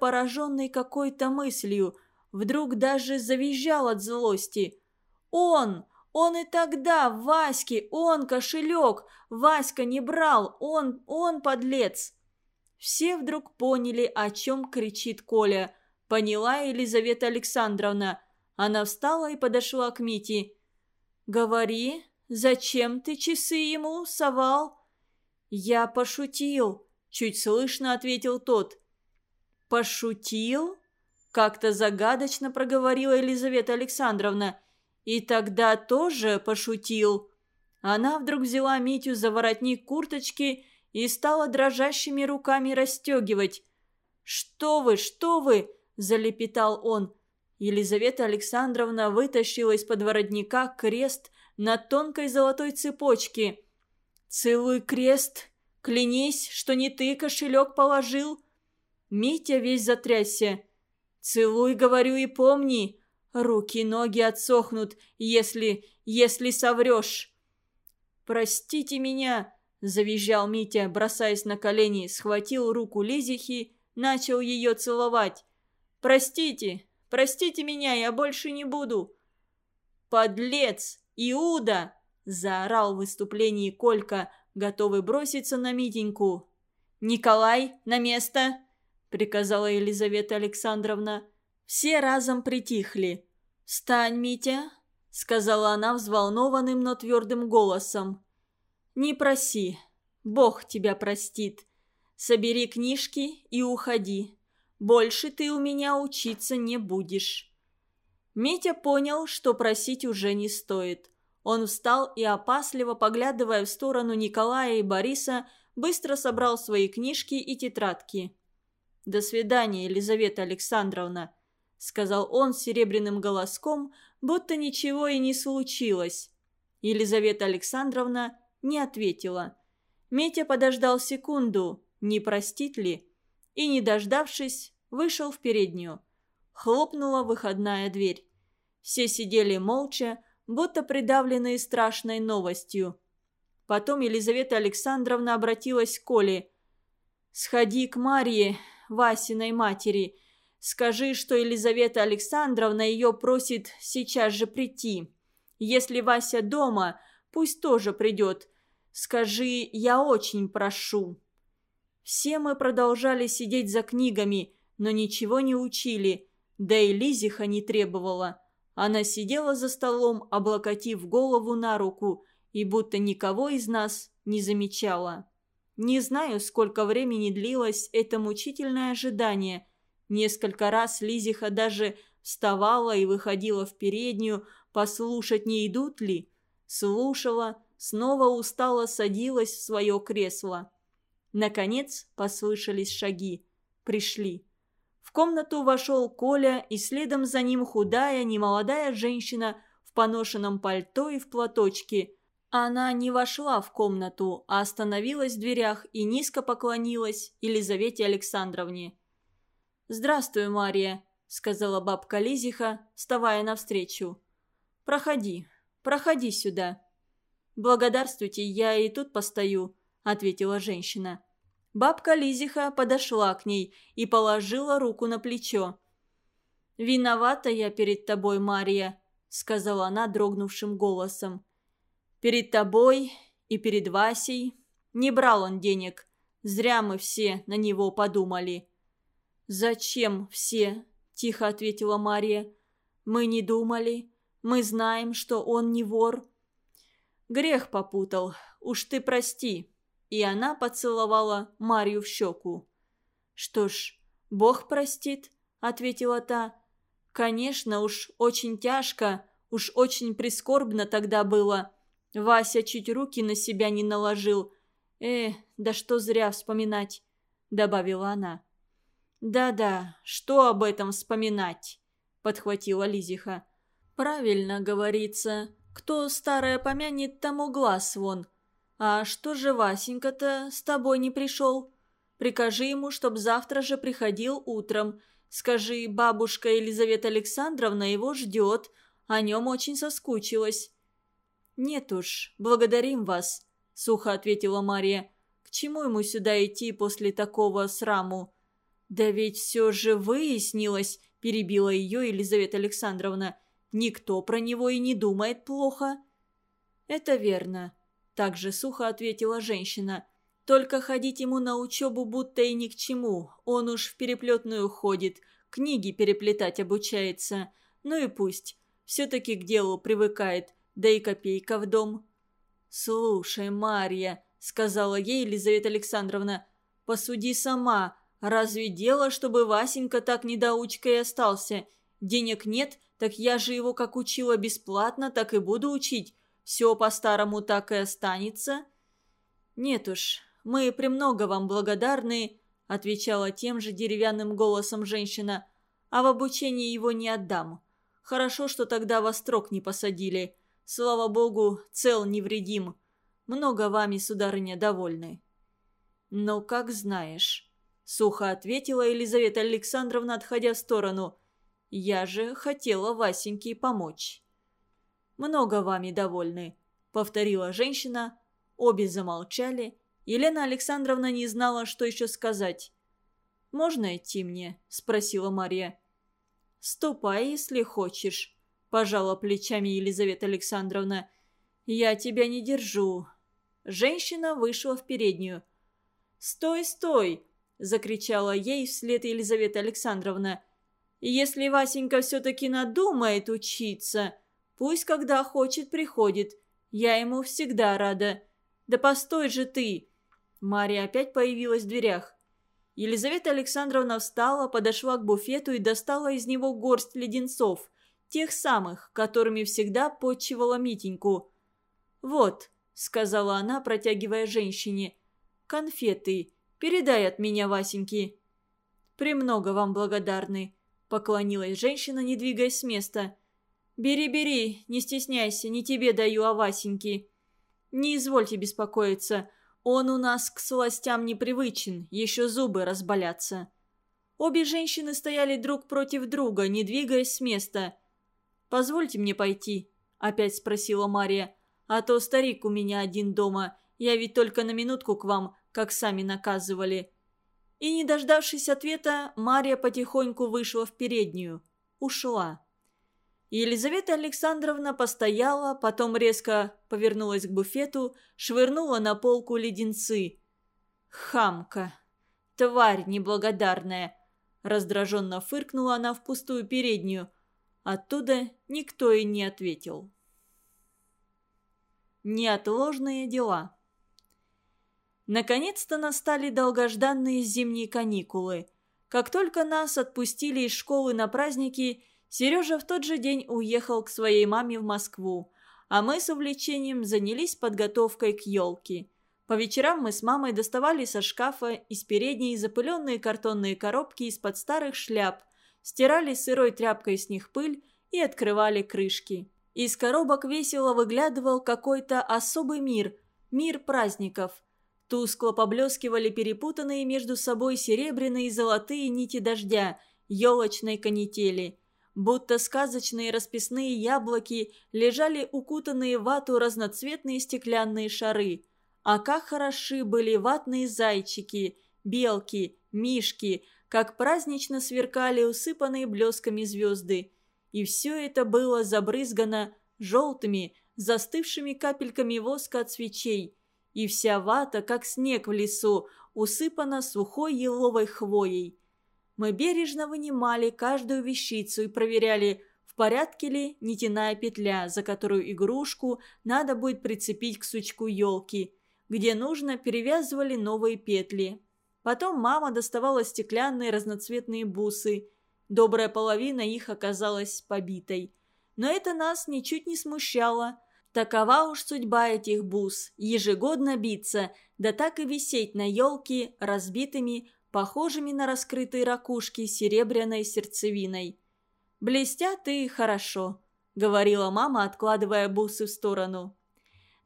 пораженный какой-то мыслью, вдруг даже завизжал от злости. «Он! Он и тогда, Ваське, он кошелек! Васька не брал, он, он подлец!» Все вдруг поняли, о чем кричит Коля. Поняла Елизавета Александровна. Она встала и подошла к Мите. «Говори, зачем ты часы ему совал?» «Я пошутил», — чуть слышно ответил тот. «Пошутил?» — как-то загадочно проговорила Елизавета Александровна. «И тогда тоже пошутил». Она вдруг взяла Митю за воротник курточки и стала дрожащими руками расстегивать. «Что вы, что вы!» – залепетал он. Елизавета Александровна вытащила из-под воротника крест на тонкой золотой цепочке. «Целуй крест! Клянись, что не ты кошелек положил!» Митя весь затрясся. «Целуй, говорю, и помни, руки-ноги отсохнут, если... если соврешь!» «Простите меня!» – завизжал Митя, бросаясь на колени, схватил руку Лизихи, начал ее целовать. «Простите! Простите меня, я больше не буду!» «Подлец! Иуда!» – заорал в выступлении Колька, готовый броситься на Митеньку. «Николай, на место!» – приказала Елизавета Александровна. Все разом притихли. «Встань, Митя!» – сказала она взволнованным, но твердым голосом. «Не проси. Бог тебя простит. Собери книжки и уходи. Больше ты у меня учиться не будешь». Митя понял, что просить уже не стоит. Он встал и, опасливо поглядывая в сторону Николая и Бориса, быстро собрал свои книжки и тетрадки. «До свидания, Елизавета Александровна», — сказал он серебряным голоском, будто ничего и не случилось. Елизавета Александровна не ответила. Митя подождал секунду, не простит ли, и, не дождавшись, вышел в переднюю. Хлопнула выходная дверь. Все сидели молча, будто придавленные страшной новостью. Потом Елизавета Александровна обратилась к Коле. «Сходи к Марье, Васиной матери. Скажи, что Елизавета Александровна ее просит сейчас же прийти. Если Вася дома, пусть тоже придет. Скажи, я очень прошу». Все мы продолжали сидеть за книгами, но ничего не учили, да и Лизиха не требовала. Она сидела за столом, облокотив голову на руку, и будто никого из нас не замечала. Не знаю, сколько времени длилось это мучительное ожидание. Несколько раз Лизиха даже вставала и выходила в переднюю, послушать, не идут ли. Слушала, снова устало садилась в свое кресло. Наконец послышались шаги. Пришли. В комнату вошел Коля, и следом за ним худая, немолодая женщина в поношенном пальто и в платочке. Она не вошла в комнату, а остановилась в дверях и низко поклонилась Елизавете Александровне. «Здравствуй, Мария», — сказала бабка Лизиха, вставая навстречу. «Проходи, проходи сюда». «Благодарствуйте, я и тут постою», – ответила женщина. Бабка Лизиха подошла к ней и положила руку на плечо. «Виновата я перед тобой, Мария», – сказала она дрогнувшим голосом. «Перед тобой и перед Васей. Не брал он денег. Зря мы все на него подумали». «Зачем все?» – тихо ответила Мария. «Мы не думали. Мы знаем, что он не вор. Грех попутал. Уж ты прости». И она поцеловала Марию в щеку. «Что ж, Бог простит», — ответила та. «Конечно, уж очень тяжко, уж очень прискорбно тогда было. Вася чуть руки на себя не наложил. Э, да что зря вспоминать», — добавила она. «Да-да, что об этом вспоминать?» — подхватила Лизиха. «Правильно говорится. Кто старое помянет, тому глаз вон. А что же Васенька-то с тобой не пришел? Прикажи ему, чтоб завтра же приходил утром. Скажи, бабушка Елизавета Александровна его ждет, о нем очень соскучилась». «Нет уж, благодарим вас», — сухо ответила Мария. «К чему ему сюда идти после такого сраму?» «Да ведь все же выяснилось», – перебила ее Елизавета Александровна. «Никто про него и не думает плохо». «Это верно», – также сухо ответила женщина. «Только ходить ему на учебу будто и ни к чему. Он уж в переплетную ходит, книги переплетать обучается. Ну и пусть. Все-таки к делу привыкает, да и копейка в дом». «Слушай, Марья», – сказала ей Елизавета Александровна, – «посуди сама. Разве дело, чтобы Васенька так недоучкой остался? Денег нет, так я же его как учила бесплатно, так и буду учить. Все по-старому так и останется». «Нет уж, мы премного вам благодарны», – отвечала тем же деревянным голосом женщина. «А в обучение его не отдам. Хорошо, что тогда вас строк не посадили. Слава богу, цел невредим. Много вами, сударыня, довольны». «Ну, как знаешь», – сухо ответила Елизавета Александровна, отходя в сторону. «Я же хотела Васеньке помочь». «Много вами довольны», – повторила женщина. Обе замолчали. Елена Александровна не знала, что еще сказать. «Можно идти мне?» – спросила Мария. «Ступай, если хочешь», – пожала плечами Елизавета Александровна. «Я тебя не держу». Женщина вышла в переднюю. «Стой, стой!» – закричала ей вслед Елизавета Александровна. «Если Васенька все-таки надумает учиться, пусть когда хочет приходит. Я ему всегда рада. Да постой же ты!» Мария опять появилась в дверях. Елизавета Александровна встала, подошла к буфету и достала из него горсть леденцов – Тех самых, которыми всегда почивала Митеньку. «Вот», — сказала она, протягивая женщине, — «конфеты. Передай от меня Васеньке». «Премного вам благодарны», — поклонилась женщина, не двигаясь с места. «Бери, бери, не стесняйся, не тебе даю, а Васеньке». «Не извольте беспокоиться, он у нас к сластям непривычен, еще зубы разболятся». Обе женщины стояли друг против друга, не двигаясь с места. «Позвольте мне пойти», – опять спросила Мария. «А то старик у меня один дома. Я ведь только на минутку к вам, как сами наказывали». И, не дождавшись ответа, Мария потихоньку вышла в переднюю. Ушла. Елизавета Александровна постояла, потом резко повернулась к буфету, швырнула на полку леденцы. «Хамка! Тварь неблагодарная!» Раздраженно фыркнула она в пустую переднюю. Оттуда никто и не ответил. Неотложные дела. Наконец-то настали долгожданные зимние каникулы. Как только нас отпустили из школы на праздники, Сережа в тот же день уехал к своей маме в Москву, а мы с увлечением занялись подготовкой к елке. По вечерам мы с мамой доставали со шкафа из передней запыленные картонные коробки из-под старых шляп, стирали сырой тряпкой с них пыль и открывали крышки. Из коробок весело выглядывал какой-то особый мир, мир праздников. Тускло поблескивали перепутанные между собой серебряные и золотые нити дождя, елочной канители. Будто сказочные расписные яблоки лежали укутанные в вату разноцветные стеклянные шары. А как хороши были ватные зайчики, белки, мишки – как празднично сверкали усыпанные блесками звезды. И все это было забрызгано желтыми, застывшими капельками воска от свечей. И вся вата, как снег в лесу, усыпана сухой еловой хвоей. Мы бережно вынимали каждую вещицу и проверяли, в порядке ли нитяная петля, за которую игрушку надо будет прицепить к сучку елки. Где нужно, перевязывали новые петли. Потом мама доставала стеклянные разноцветные бусы. Добрая половина их оказалась побитой. Но это нас ничуть не смущало. Такова уж судьба этих бус – ежегодно биться, да так и висеть на елке разбитыми, похожими на раскрытые ракушки серебряной сердцевиной. «Блестят и хорошо», – говорила мама, откладывая бусы в сторону.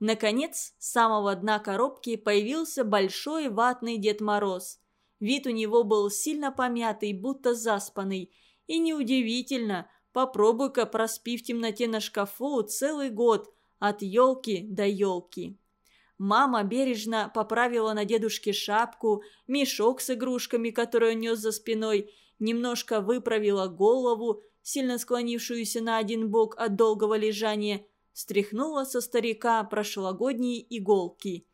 Наконец, с самого дна коробки появился большой ватный Дед Мороз. Вид у него был сильно помятый, будто заспанный. И неудивительно, попробуй-ка проспи в темноте на шкафу целый год, от елки до елки. Мама бережно поправила на дедушке шапку, мешок с игрушками, который он нес за спиной, немножко выправила голову, сильно склонившуюся на один бок от долгого лежания, стряхнула со старика прошлогодние иголки.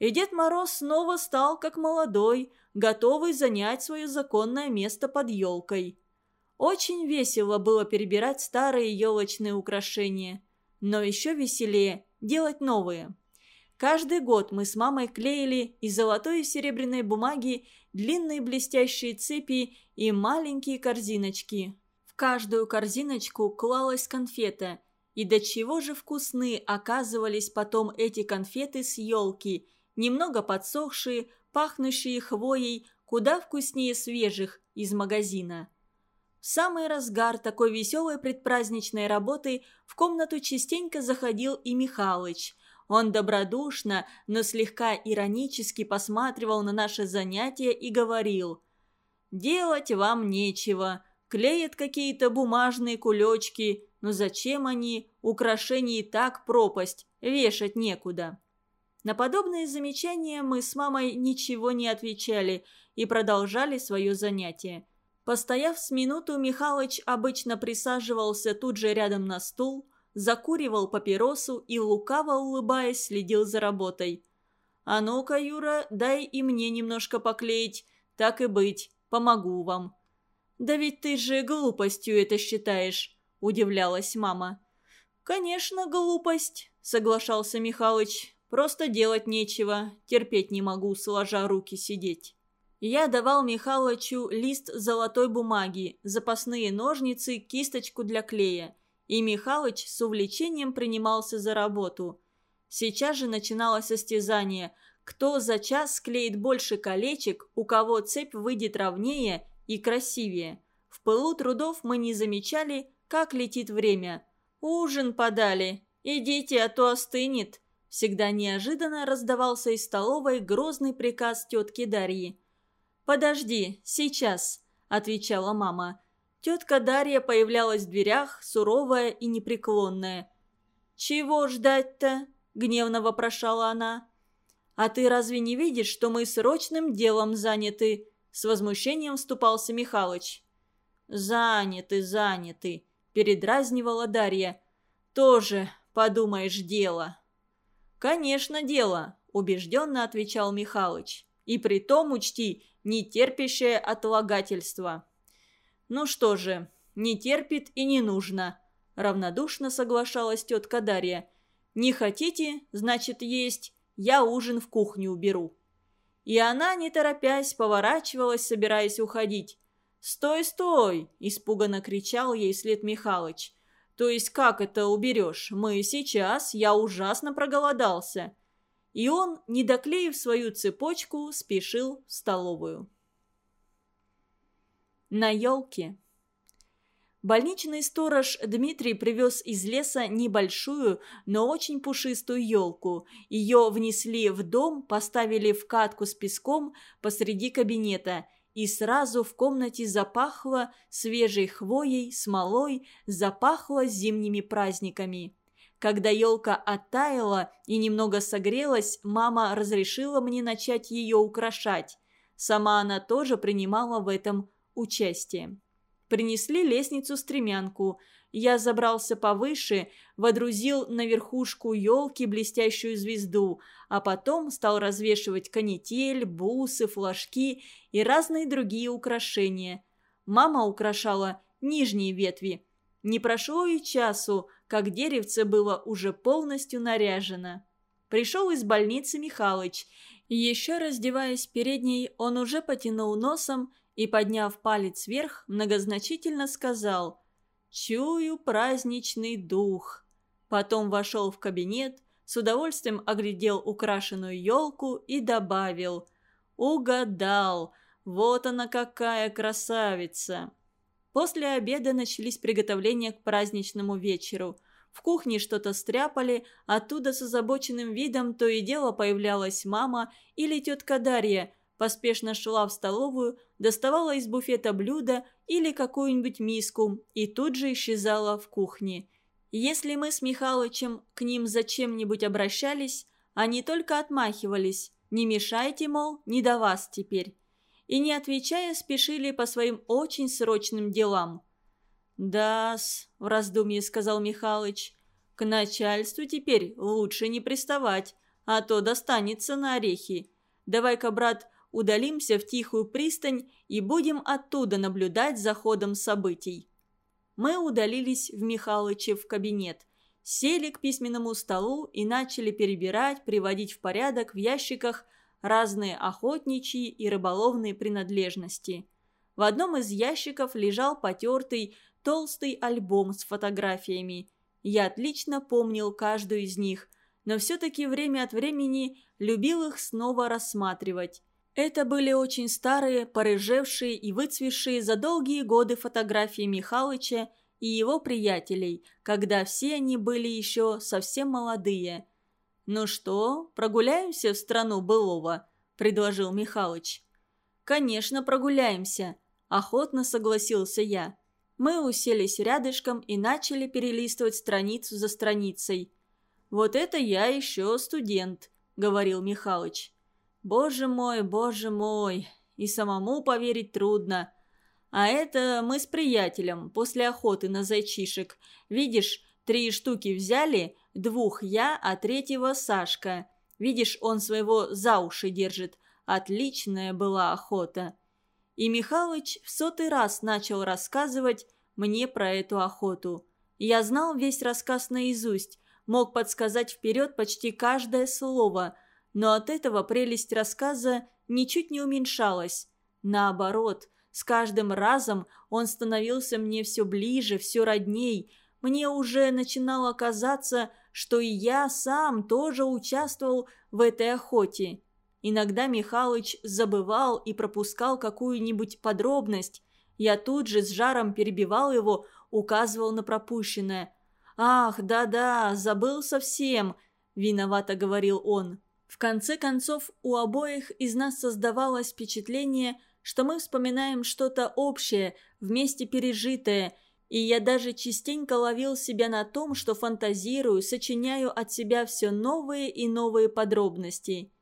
И Дед Мороз снова стал как молодой, готовый занять свое законное место под елкой. Очень весело было перебирать старые елочные украшения, но еще веселее делать новые. Каждый год мы с мамой клеили из золотой и серебряной бумаги длинные блестящие цепи и маленькие корзиночки. В каждую корзиночку клалась конфета, и до чего же вкусны оказывались потом эти конфеты с елки, немного подсохшие, пахнущие хвоей, куда вкуснее свежих из магазина. В самый разгар такой веселой предпраздничной работы в комнату частенько заходил и Михалыч. Он добродушно, но слегка иронически посматривал на наше занятие и говорил «Делать вам нечего, клеят какие-то бумажные кулечки, но зачем они, украшений так пропасть, вешать некуда». На подобные замечания мы с мамой ничего не отвечали и продолжали свое занятие. Постояв с минуту, Михалыч обычно присаживался тут же рядом на стул, закуривал папиросу и, лукаво улыбаясь, следил за работой. «А ну-ка, Юра, дай и мне немножко поклеить. Так и быть, помогу вам». «Да ведь ты же глупостью это считаешь», – удивлялась мама. «Конечно, глупость», – соглашался Михалыч. Просто делать нечего, терпеть не могу, сложа руки сидеть. Я давал Михалычу лист золотой бумаги, запасные ножницы, кисточку для клея. И Михалыч с увлечением принимался за работу. Сейчас же начиналось состязание. Кто за час склеит больше колечек, у кого цепь выйдет ровнее и красивее. В пылу трудов мы не замечали, как летит время. «Ужин подали. Идите, а то остынет», Всегда неожиданно раздавался из столовой грозный приказ тетки Дарьи. «Подожди, сейчас», – отвечала мама. Тетка Дарья появлялась в дверях, суровая и непреклонная. «Чего ждать-то?» – гневно вопрошала она. «А ты разве не видишь, что мы срочным делом заняты?» С возмущением вступался Михалыч. «Заняты, заняты», – передразнивала Дарья. «Тоже, подумаешь, дело». «Конечно, дело», – убежденно отвечал Михалыч. «И при том учти, не терпящее отлагательство». «Ну что же, не терпит и не нужно», – равнодушно соглашалась тетка Дарья. «Не хотите, значит, есть. Я ужин в кухню уберу». И она, не торопясь, поворачивалась, собираясь уходить. «Стой, стой!» – испуганно кричал ей след Михалыч. «То есть как это уберешь? Мы сейчас, я ужасно проголодался». И он, не доклеив свою цепочку, спешил в столовую. На елке. Больничный сторож Дмитрий привез из леса небольшую, но очень пушистую елку. Ее внесли в дом, поставили в катку с песком посреди кабинета – и сразу в комнате запахло свежей хвоей, смолой, запахло зимними праздниками. Когда елка оттаяла и немного согрелась, мама разрешила мне начать ее украшать. Сама она тоже принимала в этом участие. Принесли лестницу-стремянку – я забрался повыше, водрузил на верхушку елки блестящую звезду, а потом стал развешивать канитель, бусы, флажки и разные другие украшения. Мама украшала нижние ветви. Не прошло и часу, как деревце было уже полностью наряжено. Пришел из больницы Михалыч. Еще раздеваясь перед ней, он уже потянул носом и, подняв палец вверх, многозначительно сказал – Чую праздничный дух. Потом вошел в кабинет, с удовольствием оглядел украшенную елку и добавил «Угадал! Вот она какая красавица!» После обеда начались приготовления к праздничному вечеру. В кухне что-то стряпали, оттуда с озабоченным видом то и дело появлялась мама или тетка Дарья, поспешно шла в столовую, доставала из буфета блюдо или какую-нибудь миску и тут же исчезала в кухне. Если мы с Михалычем к ним зачем-нибудь обращались, Они только отмахивались. «Не мешайте, мол, не до вас теперь». И, не отвечая, спешили по своим очень срочным делам. «Да-с», в раздумье сказал Михалыч, — «к начальству теперь лучше не приставать, а то достанется на орехи. Давай-ка, брат, удалимся в тихую пристань и будем оттуда наблюдать за ходом событий». Мы удалились в Михалычев кабинет, сели к письменному столу и начали перебирать, приводить в порядок в ящиках разные охотничьи и рыболовные принадлежности. В одном из ящиков лежал потертый, толстый альбом с фотографиями. Я отлично помнил каждую из них, но все-таки время от времени любил их снова рассматривать. Это были очень старые, порыжевшие и выцвевшие за долгие годы фотографии Михалыча и его приятелей, когда все они были еще совсем молодые. «Ну что, прогуляемся в страну былого?» – предложил Михалыч. «Конечно, прогуляемся», – охотно согласился я. Мы уселись рядышком и начали перелистывать страницу за страницей. «Вот это я еще студент», — говорил Михалыч. «Боже мой, боже мой, и самому поверить трудно. А это мы с приятелем после охоты на зайчишек. Видишь, три штуки взяли, двух я, а третьего Сашка. Видишь, он своего за уши держит. Отличная была охота». И Михалыч в сотый раз начал рассказывать мне про эту охоту. Я знал весь рассказ наизусть, мог подсказать вперед почти каждое слово, но от этого прелесть рассказа ничуть не уменьшалась. Наоборот, с каждым разом он становился мне все ближе, все родней. Мне уже начинало казаться, что и я сам тоже участвовал в этой охоте. Иногда Михалыч забывал и пропускал какую-нибудь подробность. Я тут же с жаром перебивал его, указывал на пропущенное. «Ах, да-да, забыл совсем», – виновато говорил он. В конце концов, у обоих из нас создавалось впечатление, что мы вспоминаем что-то общее, вместе пережитое, и я даже частенько ловил себя на том, что фантазирую, сочиняю от себя все новые и новые подробности.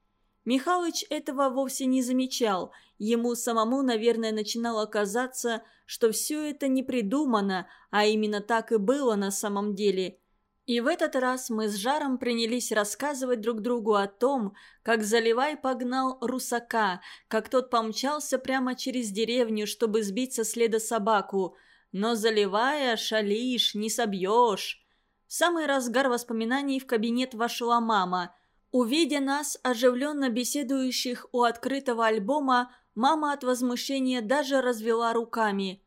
Михалыч этого вовсе не замечал. Ему самому, наверное, начинало казаться, что все это не придумано, а именно так и было на самом деле. И в этот раз мы с Жаром принялись рассказывать друг другу о том, как Заливай погнал русака, как тот помчался прямо через деревню, чтобы сбить со следа собаку. Но Заливая шалишь, не собьешь. В самый разгар воспоминаний в кабинет вошла мама – Увидя нас, оживленно беседующих у открытого альбома, мама от возмущения даже развела руками.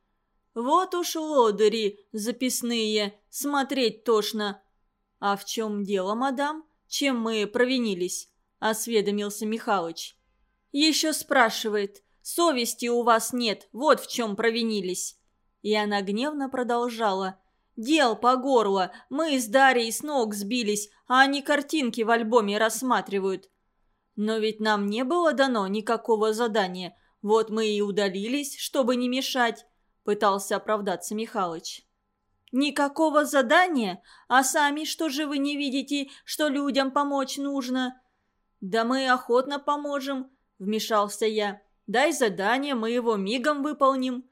«Вот уж лодыри записные, смотреть тошно». «А в чем дело, мадам? Чем мы провинились?» – осведомился Михалыч. «Еще спрашивает. Совести у вас нет, вот в чем провинились». И она гневно продолжала – Дел по горло. Мы с Дарьей с ног сбились, а они картинки в альбоме рассматривают. Но ведь нам не было дано никакого задания. Вот мы и удалились, чтобы не мешать», – пытался оправдаться Михалыч. «Никакого задания? А сами что же вы не видите, что людям помочь нужно?» «Да мы охотно поможем», – вмешался я. «Дай задание, мы его мигом выполним».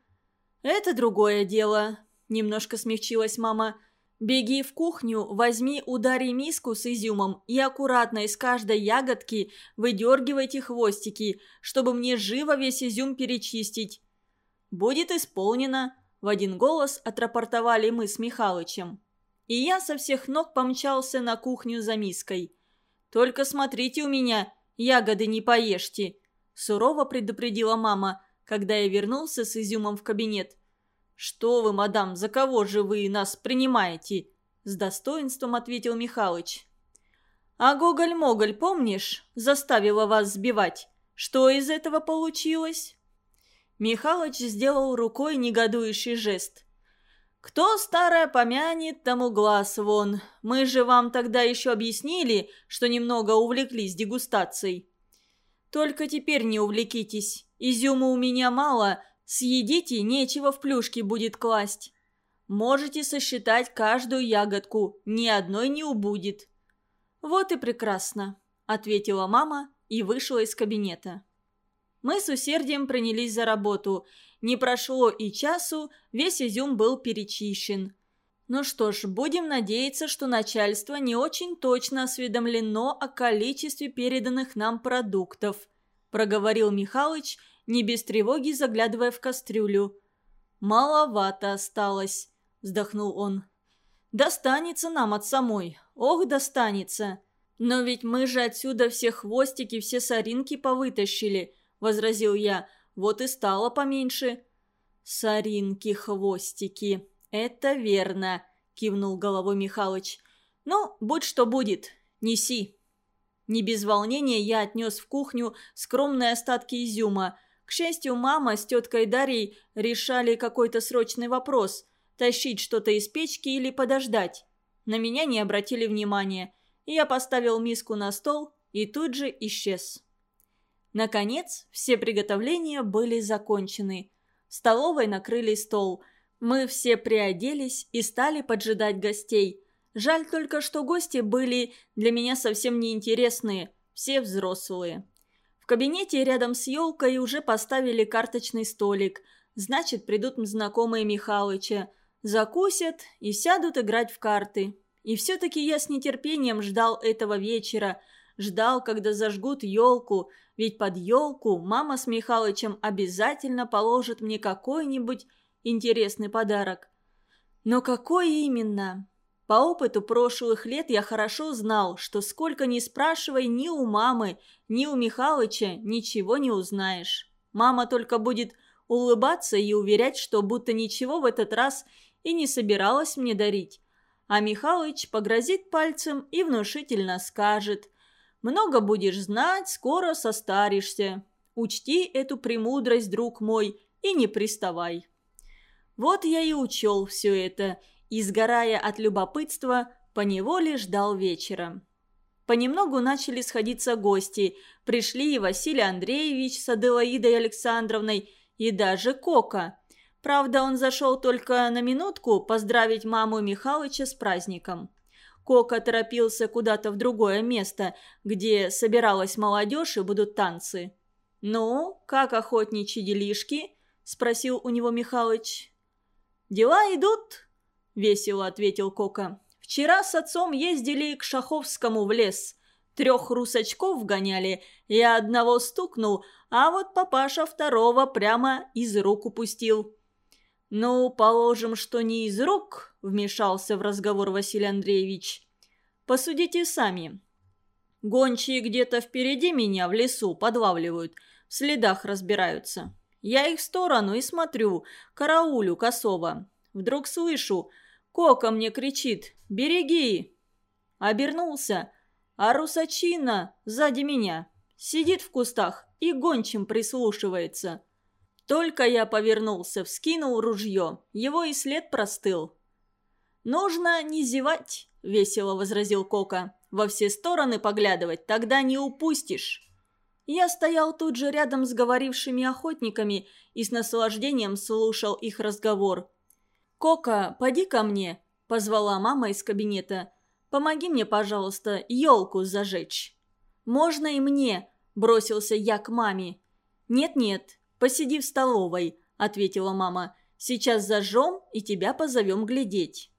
«Это другое дело. Немножко смягчилась мама. «Беги в кухню, возьми удари миску с изюмом и аккуратно из каждой ягодки выдергивайте хвостики, чтобы мне живо весь изюм перечистить». «Будет исполнено», – в один голос отрапортовали мы с Михалычем. И я со всех ног помчался на кухню за миской. «Только смотрите у меня, ягоды не поешьте», – сурово предупредила мама, когда я вернулся с изюмом в кабинет. «Что вы, мадам, за кого же вы нас принимаете?» С достоинством ответил Михалыч. «А Гоголь-Моголь, помнишь, заставила вас сбивать? Что из этого получилось?» Михалыч сделал рукой негодующий жест. «Кто старое помянет, тому глаз вон. Мы же вам тогда еще объяснили, что немного увлеклись дегустацией». «Только теперь не увлекитесь. Изюма у меня мало, Съедите, нечего в плюшки будет класть. Можете сосчитать каждую ягодку, ни одной не убудет. Вот и прекрасно. – ответила мама и вышла из кабинета. Мы с усердием принялись за работу. Не прошло и часу, весь изюм был перечищен. Ну что ж, будем надеяться, что начальство не очень точно осведомлено о количестве переданных нам продуктов, проговорил Михалыч, не без тревоги заглядывая в кастрюлю. «Маловато осталось», – вздохнул он. «Достанется нам от самой. Ох, достанется. Но ведь мы же отсюда все хвостики, все соринки повытащили», – возразил я. «Вот и стало поменьше». «Соринки-хвостики», «Это верно», – кивнул головой Михалыч. «Ну, будь что будет, неси». Не без волнения я отнес в кухню скромные остатки изюма. К счастью, мама с теткой Дарьей решали какой-то срочный вопрос – тащить что-то из печки или подождать. На меня не обратили внимания. Я поставил миску на стол и тут же исчез. Наконец, все приготовления были закончены. В столовой накрыли стол – мы все приоделись и стали поджидать гостей. Жаль только, что гости были для меня совсем неинтересные, все взрослые. В кабинете рядом с елкой уже поставили карточный столик. Значит, придут знакомые Михалыча, закусят и сядут играть в карты. И все-таки я с нетерпением ждал этого вечера. Ждал, когда зажгут елку, ведь под елку мама с Михалычем обязательно положит мне какой-нибудь интересный подарок. Но какой именно? По опыту прошлых лет я хорошо знал, что сколько ни спрашивай ни у мамы, ни у Михалыча ничего не узнаешь. Мама только будет улыбаться и уверять, что будто ничего в этот раз и не собиралась мне дарить. А Михалыч погрозит пальцем и внушительно скажет «Много будешь знать, скоро состаришься. Учти эту премудрость, друг мой, и не приставай». Вот я и учел все это, и, сгорая от любопытства, поневоле ждал вечера. Понемногу начали сходиться гости. Пришли и Василий Андреевич с Аделаидой Александровной, и даже Кока. Правда, он зашел только на минутку поздравить маму Михалыча с праздником. Кока торопился куда-то в другое место, где собиралась молодежь и будут танцы. «Ну, как охотничьи делишки?» – спросил у него Михалыч. «Дела идут», – весело ответил Кока. «Вчера с отцом ездили к Шаховскому в лес. Трех русачков гоняли, я одного стукнул, а вот папаша второго прямо из рук упустил». «Ну, положим, что не из рук», – вмешался в разговор Василий Андреевич. «Посудите сами. Гончие где-то впереди меня в лесу подлавливают, в следах разбираются. Я их в сторону и смотрю, караулю косово. Вдруг слышу, Кока мне кричит «Береги!». Обернулся, а русачина сзади меня. Сидит в кустах и гончим прислушивается. Только я повернулся, вскинул ружье, его и след простыл. «Нужно не зевать», — весело возразил Кока. «Во все стороны поглядывать, тогда не упустишь». Я стоял тут же рядом с говорившими охотниками и с наслаждением слушал их разговор. «Кока, поди ко мне», – позвала мама из кабинета. «Помоги мне, пожалуйста, елку зажечь». «Можно и мне», – бросился я к маме. «Нет-нет, посиди в столовой», – ответила мама. «Сейчас зажжем и тебя позовем глядеть».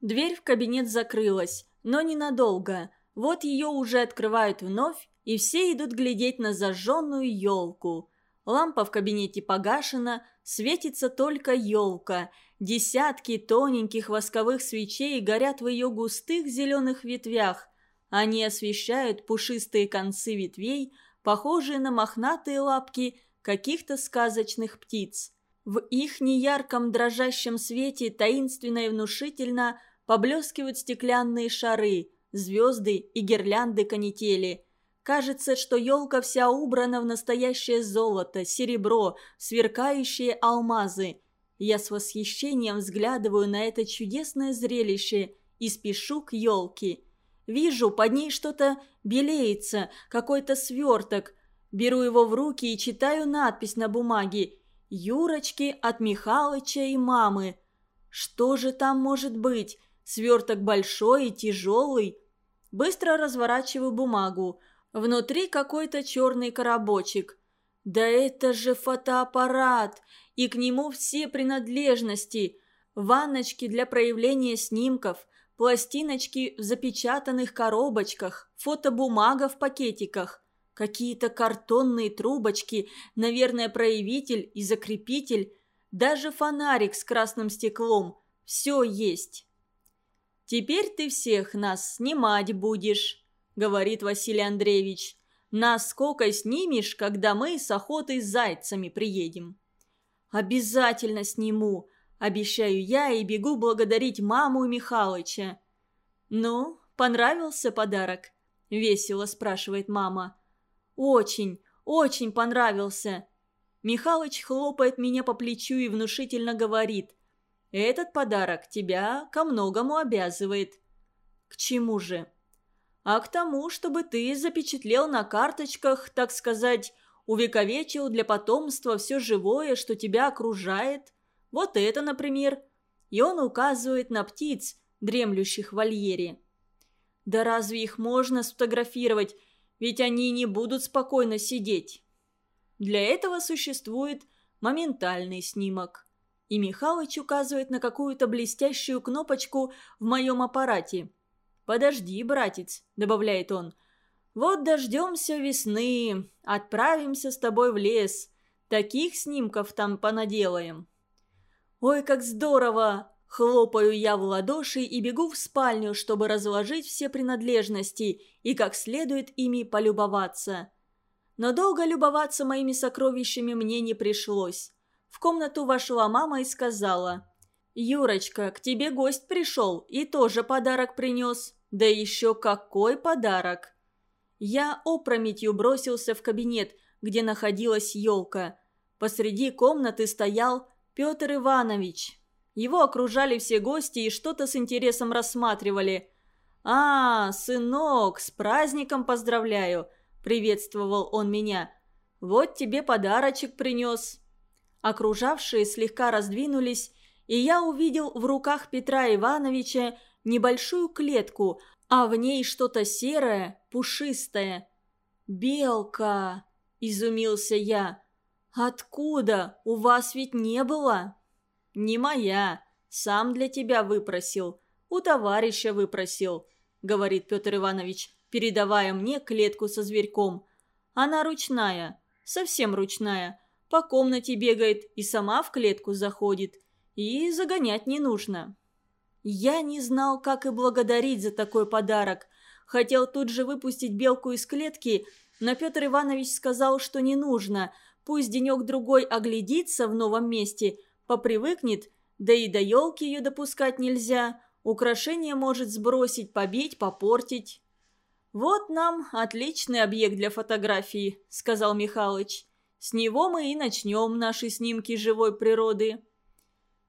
Дверь в кабинет закрылась, но ненадолго. Вот ее уже открывают вновь, и все идут глядеть на зажженную елку. Лампа в кабинете погашена, светится только елка. Десятки тоненьких восковых свечей горят в ее густых зеленых ветвях. Они освещают пушистые концы ветвей, похожие на мохнатые лапки каких-то сказочных птиц. В их неярком дрожащем свете таинственно и внушительно поблескивают стеклянные шары, звезды и гирлянды канители – Кажется, что елка вся убрана в настоящее золото, серебро, сверкающие алмазы. Я с восхищением взглядываю на это чудесное зрелище и спешу к елке. Вижу, под ней что-то белеется, какой-то сверток. Беру его в руки и читаю надпись на бумаге «Юрочки от Михалыча и мамы». Что же там может быть? Сверток большой и тяжелый. Быстро разворачиваю бумагу – Внутри какой-то черный коробочек. Да это же фотоаппарат, и к нему все принадлежности. Ванночки для проявления снимков, пластиночки в запечатанных коробочках, фотобумага в пакетиках, какие-то картонные трубочки, наверное, проявитель и закрепитель, даже фонарик с красным стеклом. Все есть. «Теперь ты всех нас снимать будешь», — говорит Василий Андреевич. «Нас сколько снимешь, когда мы с охотой с зайцами приедем?» «Обязательно сниму», — обещаю я и бегу благодарить маму и Михалыча. «Ну, понравился подарок?» – весело спрашивает мама. «Очень, очень понравился!» Михалыч хлопает меня по плечу и внушительно говорит. «Этот подарок тебя ко многому обязывает». «К чему же?» «А к тому, чтобы ты запечатлел на карточках, так сказать, увековечил для потомства все живое, что тебя окружает. Вот это, например». И он указывает на птиц, дремлющих в вольере. Да разве их можно сфотографировать, ведь они не будут спокойно сидеть. Для этого существует моментальный снимок. И Михалыч указывает на какую-то блестящую кнопочку в моем аппарате. «Подожди, братец», — добавляет он. «Вот дождемся весны, отправимся с тобой в лес. Таких снимков там понаделаем». «Ой, как здорово!» Хлопаю я в ладоши и бегу в спальню, чтобы разложить все принадлежности и как следует ими полюбоваться. Но долго любоваться моими сокровищами мне не пришлось. В комнату вошла мама и сказала, «Юрочка, к тебе гость пришел и тоже подарок принес. Да еще какой подарок!» Я опрометью бросился в кабинет, где находилась елка. Посреди комнаты стоял Петр Иванович. Его окружали все гости и что-то с интересом рассматривали. «А, сынок, с праздником поздравляю!» – приветствовал он меня. «Вот тебе подарочек принес». Окружавшие слегка раздвинулись, и я увидел в руках Петра Ивановича небольшую клетку, а в ней что-то серое, пушистое. «Белка!» – изумился я. «Откуда? У вас ведь не было?» «Не моя. Сам для тебя выпросил. У товарища выпросил», — говорит Петр Иванович, передавая мне клетку со зверьком. «Она ручная. Совсем ручная. По комнате бегает и сама в клетку заходит. И загонять не нужно». Я не знал, как и благодарить за такой подарок. Хотел тут же выпустить белку из клетки, но Петр Иванович сказал, что не нужно. Пусть денек-другой оглядится в новом месте – попривыкнет, да и до елки ее допускать нельзя, украшение может сбросить, побить, попортить. «Вот нам отличный объект для фотографии», — сказал Михалыч. «С него мы и начнем наши снимки живой природы».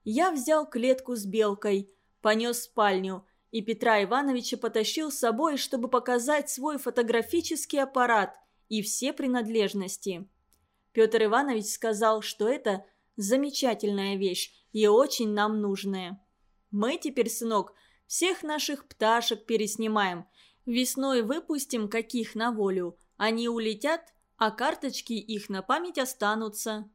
Я взял клетку с белкой, понес в спальню, и Петра Ивановича потащил с собой, чтобы показать свой фотографический аппарат и все принадлежности. Петр Иванович сказал, что это Замечательная вещь и очень нам нужная. Мы теперь, сынок, всех наших пташек переснимаем. Весной выпустим каких на волю. Они улетят, а карточки их на память останутся.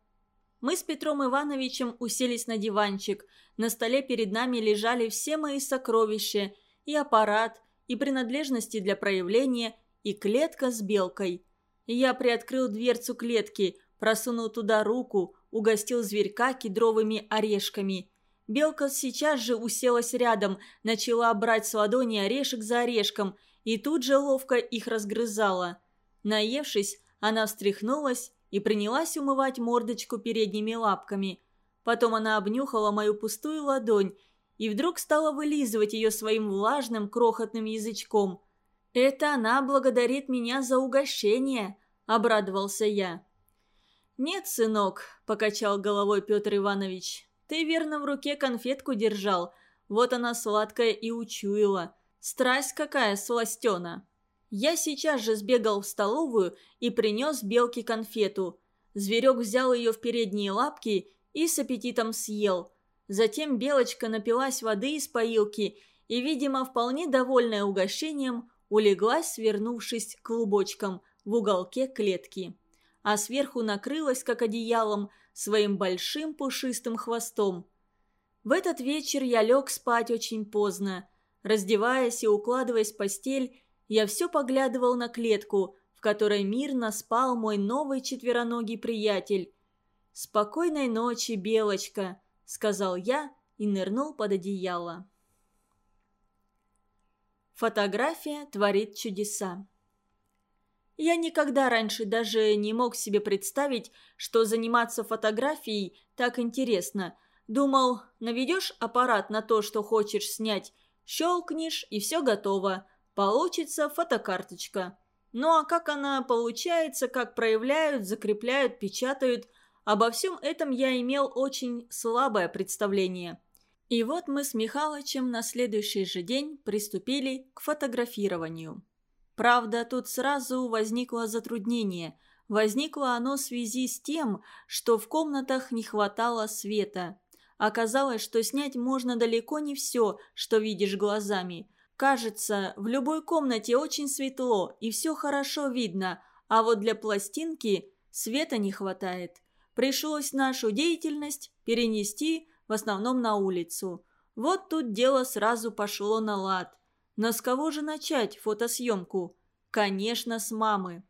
Мы с Петром Ивановичем уселись на диванчик. На столе перед нами лежали все мои сокровища. И аппарат, и принадлежности для проявления, и клетка с белкой. Я приоткрыл дверцу клетки, просунул туда руку, угостил зверька кедровыми орешками. Белка сейчас же уселась рядом, начала брать с ладони орешек за орешком и тут же ловко их разгрызала. Наевшись, она встряхнулась и принялась умывать мордочку передними лапками. Потом она обнюхала мою пустую ладонь и вдруг стала вылизывать ее своим влажным крохотным язычком. «Это она благодарит меня за угощение», – обрадовался я. «Нет, сынок», – покачал головой Петр Иванович. «Ты верно в руке конфетку держал. Вот она сладкая и учуяла. Страсть какая сластена». Я сейчас же сбегал в столовую и принес белке конфету. Зверек взял ее в передние лапки и с аппетитом съел. Затем белочка напилась воды из поилки и, видимо, вполне довольная угощением, улеглась, свернувшись клубочком в уголке клетки. А сверху накрылась, как одеялом, своим большим пушистым хвостом. В этот вечер я лег спать очень поздно. Раздеваясь и укладываясь в постель, я все поглядывал на клетку, в которой мирно спал мой новый четвероногий приятель. «Спокойной ночи, Белочка», — сказал я и нырнул под одеяло. Фотография творит чудеса. Я никогда раньше даже не мог себе представить, что заниматься фотографией так интересно. Думал, наведешь аппарат на то, что хочешь снять, щелкнешь и все готово. Получится фотокарточка. Ну а как она получается, как проявляют, закрепляют, печатают, обо всем этом я имел очень слабое представление. И вот мы с Михалычем на следующий же день приступили к фотографированию. Правда, тут сразу возникло затруднение. Возникло оно в связи с тем, что в комнатах не хватало света. Оказалось, что снять можно далеко не все, что видишь глазами. Кажется, в любой комнате очень светло и все хорошо видно, а вот для пластинки света не хватает. Пришлось нашу деятельность перенести в основном на улицу. Вот тут дело сразу пошло на лад. Но с кого же начать фотосъемку? Конечно, с мамы.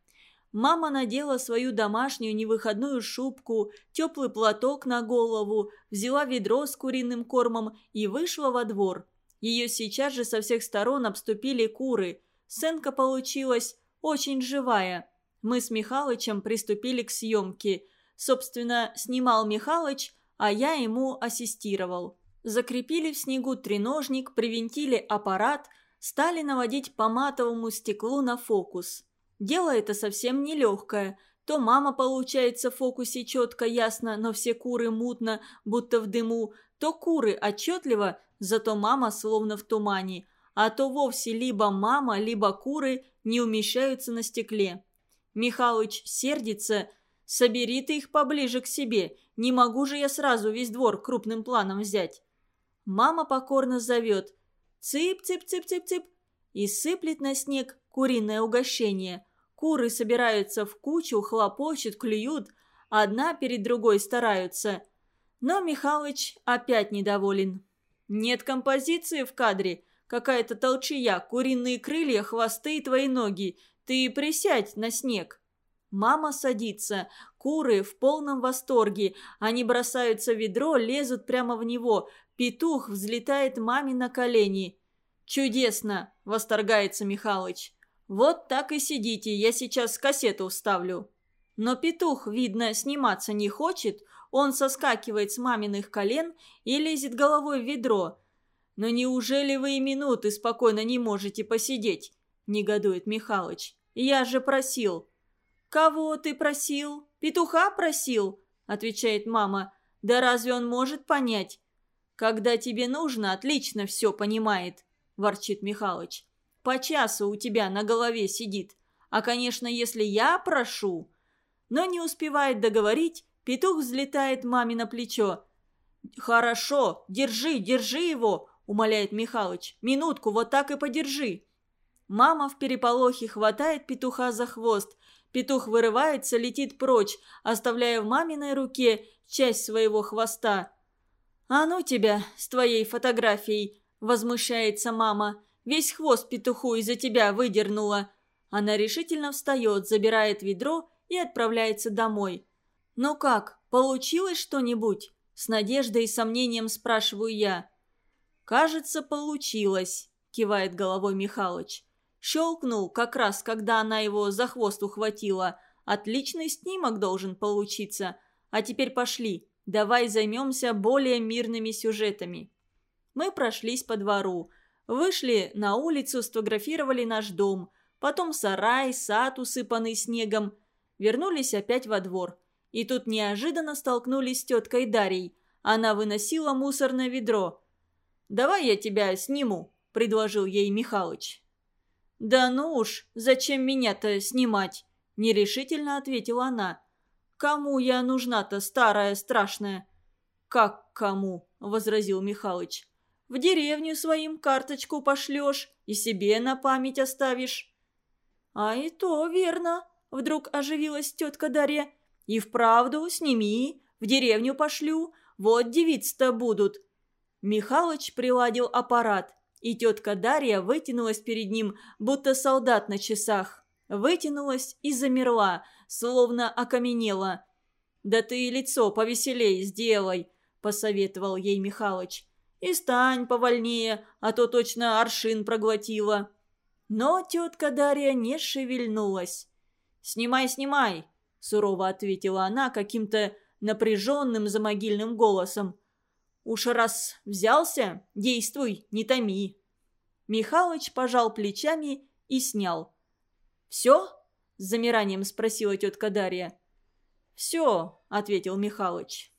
Мама надела свою домашнюю невыходную шубку, теплый платок на голову, взяла ведро с куриным кормом и вышла во двор. Ее сейчас же со всех сторон обступили куры. Сценка получилась очень живая. Мы с Михалычем приступили к съемке. Собственно, снимал Михалыч, а я ему ассистировал. Закрепили в снегу треножник, привинтили аппарат, стали наводить по матовому стеклу на фокус. Дело это совсем нелегкое. То мама получается в фокусе четко, ясно, но все куры мутно, будто в дыму, то куры отчетливо, зато мама словно в тумане, а то вовсе либо мама, либо куры не умещаются на стекле. Михалыч сердится, собери ты их поближе к себе, не могу же я сразу весь двор крупным планом взять. Мама покорно зовет «Цып-цып-цып-цып-цып» и сыплет на снег куриное угощение. Куры собираются в кучу, хлопочут, клюют, одна перед другой стараются. Но Михалыч опять недоволен. «Нет композиции в кадре. Какая-то толчая, куриные крылья, хвосты и твои ноги. Ты присядь на снег». Мама садится. Куры в полном восторге. Они бросаются в ведро, лезут прямо в него. Петух взлетает маме на колени. «Чудесно!» – восторгается Михалыч. «Вот так и сидите, я сейчас кассету вставлю». Но петух, видно, сниматься не хочет. Он соскакивает с маминых колен и лезет головой в ведро. «Но неужели вы и минуты спокойно не можете посидеть?» – негодует Михалыч. «Я же просил». «Кого ты просил? Петуха просил?» – отвечает мама. «Да разве он может понять?» «Когда тебе нужно, отлично все понимает», – ворчит Михалыч. «По часу у тебя на голове сидит. А, конечно, если я прошу...» Но не успевает договорить, петух взлетает маме на плечо. «Хорошо, держи, держи его!» – умоляет Михалыч. «Минутку, вот так и подержи!» Мама в переполохе хватает петуха за хвост – Петух вырывается, летит прочь, оставляя в маминой руке часть своего хвоста. «А ну тебя с твоей фотографией!» – возмущается мама. «Весь хвост петуху из-за тебя выдернула». Она решительно встает, забирает ведро и отправляется домой. «Ну как, получилось что-нибудь?» – с надеждой и сомнением спрашиваю я. «Кажется, получилось», – кивает головой Михалыч. Щелкнул, как раз, когда она его за хвост ухватила. Отличный снимок должен получиться. А теперь пошли, давай займемся более мирными сюжетами. Мы прошлись по двору. Вышли на улицу, сфотографировали наш дом. Потом сарай, сад, усыпанный снегом. Вернулись опять во двор. И тут неожиданно столкнулись с теткой Дарьей. Она выносила мусорное ведро. «Давай я тебя сниму», – предложил ей Михалыч. «Да ну уж, зачем меня-то снимать?» – нерешительно ответила она. «Кому я нужна-то, старая, страшная?» «Как кому?» – возразил Михалыч. В деревню своим карточку пошлешь и себе на память оставишь». «А и то верно», — вдруг оживилась тетка Дарья. «И вправду сними, в деревню пошлю, вот девицы-то будут». Михалыч приладил аппарат, и тетка Дарья вытянулась перед ним, будто солдат на часах. Вытянулась и замерла, словно окаменела. «Да ты лицо повеселей сделай», — посоветовал ей Михалыч. «И стань повольнее, а то точно аршин проглотила». Но тетка Дарья не шевельнулась. «Снимай, снимай!» – сурово ответила она каким-то напряженным замогильным голосом. «Уж раз взялся, действуй, не томи». Михалыч пожал плечами и снял. «Все?» – с замиранием спросила тетка Дарья. «Все», – ответил Михалыч.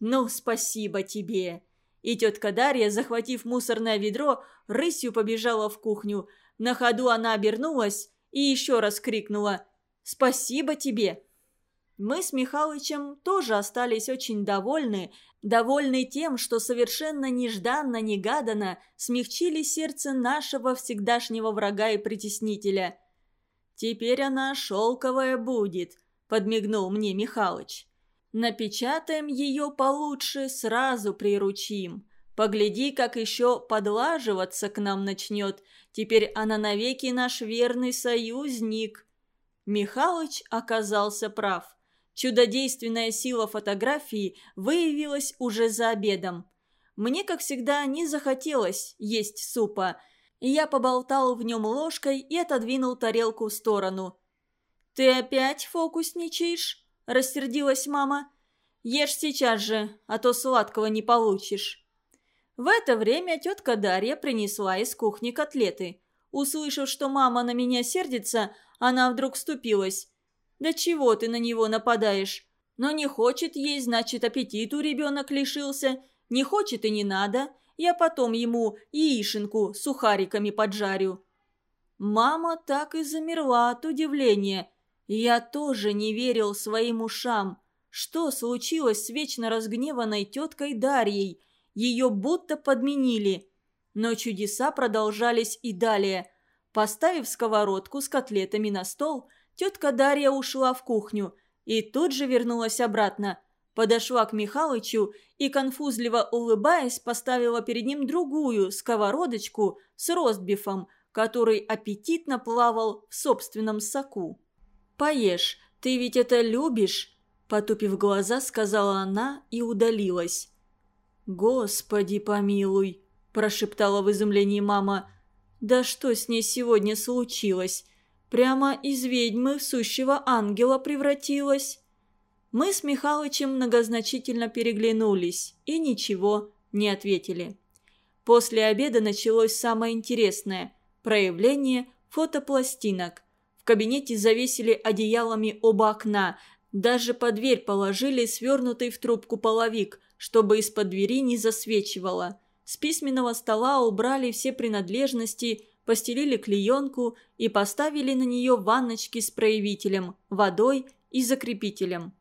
«Ну, спасибо тебе!» И тетка Дарья, захватив мусорное ведро, рысью побежала в кухню. На ходу она обернулась и еще раз крикнула «Спасибо тебе!» Мы с Михалычем тоже остались очень довольны, довольны тем, что совершенно нежданно-негаданно смягчили сердце нашего всегдашнего врага и притеснителя. «Теперь она шелковая будет», – подмигнул мне Михалыч. «Напечатаем ее получше, сразу приручим. Погляди, как еще подлаживаться к нам начнет. Теперь она навеки наш верный союзник». Михалыч оказался прав. Чудодейственная сила фотографии выявилась уже за обедом. Мне, как всегда, не захотелось есть супа. Я поболтал в нем ложкой и отодвинул тарелку в сторону. «Ты опять фокусничаешь?» – рассердилась мама. «Ешь сейчас же, а то сладкого не получишь». В это время тетка Дарья принесла из кухни котлеты. Услышав, что мама на меня сердится, она вдруг вступилась. «Да чего ты на него нападаешь? Но не хочет есть, значит, аппетиту ребенок лишился. Не хочет и не надо. Я потом ему яишенку сухариками поджарю». Мама так и замерла от удивления. Я тоже не верил своим ушам. Что случилось с вечно разгневанной теткой Дарьей? Ее будто подменили. Но чудеса продолжались и далее. Поставив сковородку с котлетами на стол, тетка Дарья ушла в кухню и тут же вернулась обратно. Подошла к Михалычу и, конфузливо улыбаясь, поставила перед ним другую сковородочку с ростбифом, который аппетитно плавал в собственном соку. «Поешь, ты ведь это любишь?» Потупив глаза, сказала она и удалилась. «Господи помилуй!» – прошептала в изумлении мама. Да что с ней сегодня случилось? Прямо из ведьмы сущего ангела превратилась. Мы с Михалычем многозначительно переглянулись и ничего не ответили. После обеда началось самое интересное – проявление фотопластинок. В кабинете завесили одеялами оба окна, даже под дверь положили свернутый в трубку половик, чтобы из-под двери не засвечивало – с письменного стола убрали все принадлежности, постелили клеенку и поставили на нее ванночки с проявителем, водой и закрепителем.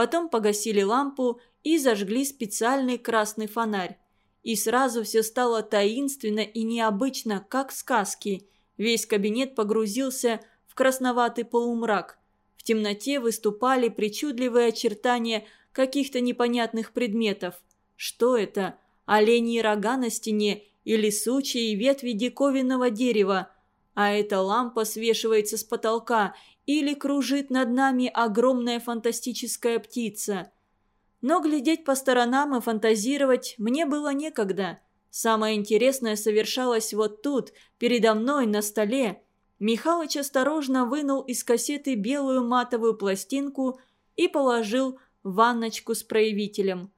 Потом погасили лампу и зажгли специальный красный фонарь. И сразу все стало таинственно и необычно, как сказки. Весь кабинет погрузился в красноватый полумрак. В темноте выступали причудливые очертания каких-то непонятных предметов. Что это? оленьи рога на стене или сучьи ветви диковинного дерева, а эта лампа свешивается с потолка или кружит над нами огромная фантастическая птица. Но глядеть по сторонам и фантазировать мне было некогда. Самое интересное совершалось вот тут, передо мной, на столе. Михалыч осторожно вынул из кассеты белую матовую пластинку и положил ванночку с проявителем.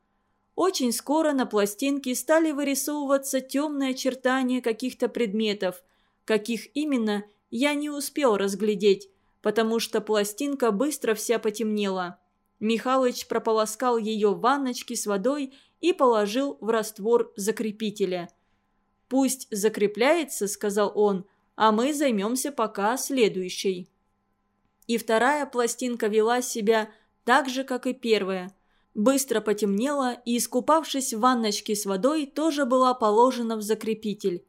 Очень скоро на пластинке стали вырисовываться темные очертания каких-то предметов. Каких именно, я не успел разглядеть, потому что пластинка быстро вся потемнела. Михалыч прополоскал ее в ванночке с водой и положил в раствор закрепителя. «Пусть закрепляется», — сказал он, — «а мы займемся пока следующей». И вторая пластинка вела себя так же, как и первая – Быстро потемнело, и, искупавшись в ванночке с водой, тоже была положена в закрепитель.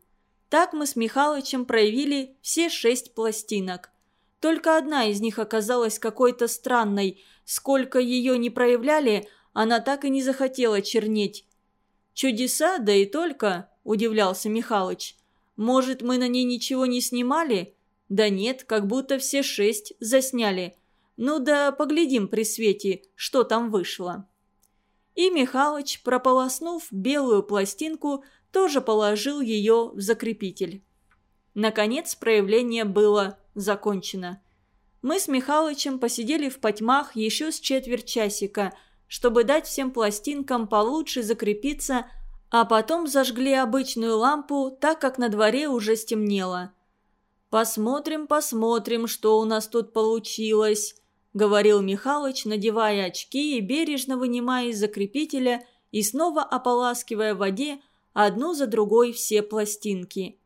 Так мы с Михалычем проявили все шесть пластинок. Только одна из них оказалась какой-то странной. Сколько ее не проявляли, она так и не захотела чернеть. «Чудеса, да и только», – удивлялся Михалыч. «Может, мы на ней ничего не снимали?» «Да нет, как будто все шесть засняли. Ну да поглядим при свете, что там вышло». И Михалыч, прополоснув белую пластинку, тоже положил ее в закрепитель. Наконец проявление было закончено. Мы с Михалычем посидели в потьмах еще с четверть часика, чтобы дать всем пластинкам получше закрепиться, а потом зажгли обычную лампу, так как на дворе уже стемнело. «Посмотрим, посмотрим, что у нас тут получилось», – говорил Михалыч, надевая очки и бережно вынимая из закрепителя и снова ополаскивая в воде одну за другой все пластинки.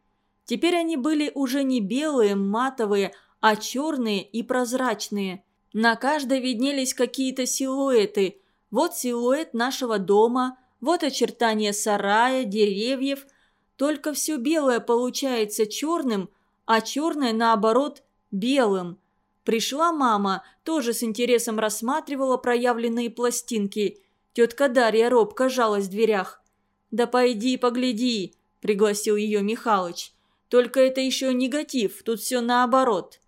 Теперь они были уже не белые, матовые, а черные и прозрачные. На каждой виднелись какие-то силуэты. Вот силуэт нашего дома, вот очертания сарая, деревьев. Только все белое получается черным, а черное, наоборот, белым – Пришла мама, тоже с интересом рассматривала проявленные пластинки. Тетка Дарья робко жалась в дверях. «Да пойди погляди», – пригласил ее Михалыч. «Только это еще негатив, тут все наоборот».